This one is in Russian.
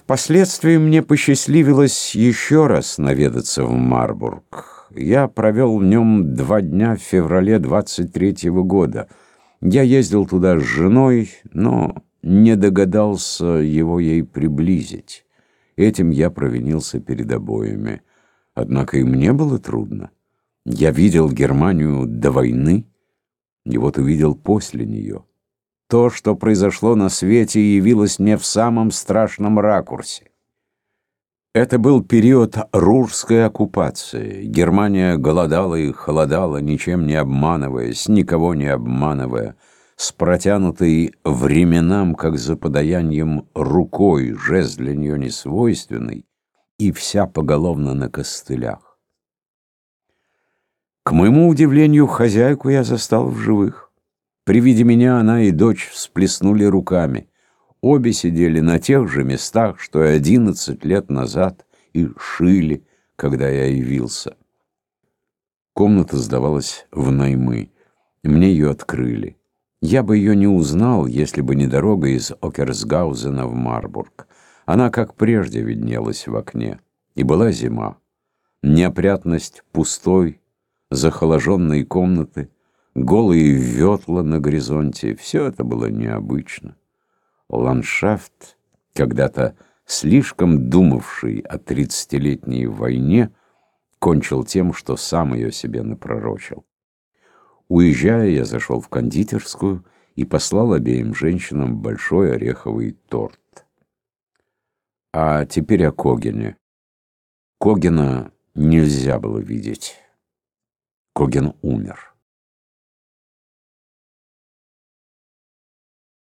Впоследствии мне посчастливилось еще раз наведаться в Марбург. Я провел в нем два дня в феврале 23-го года. Я ездил туда с женой, но не догадался его ей приблизить. Этим я провинился перед обоими. Однако и мне было трудно. Я видел Германию до войны, и вот увидел после нее. То, что произошло на свете, явилось мне в самом страшном ракурсе. Это был период рурской оккупации. Германия голодала и холодала, ничем не обманываясь, никого не обманывая, с протянутой временам, как за подаянием рукой, жест для нее несвойственный, и вся поголовно на костылях. К моему удивлению, хозяйку я застал в живых. При виде меня она и дочь всплеснули руками. Обе сидели на тех же местах, что и одиннадцать лет назад, и шили, когда я явился. Комната сдавалась в наймы. Мне ее открыли. Я бы ее не узнал, если бы не дорога из Окерсгаузена в Марбург. Она, как прежде, виднелась в окне. И была зима. Неопрятность пустой, захоложенной комнаты — голые ветла на горизонте, все это было необычно. Ландшафт, когда-то слишком думавший о тридцатилетней войне, кончил тем, что сам ее себе напророчил. Уезжая, я зашел в кондитерскую и послал обеим женщинам большой ореховый торт. А теперь о Когене. Когена нельзя было видеть. Коген умер.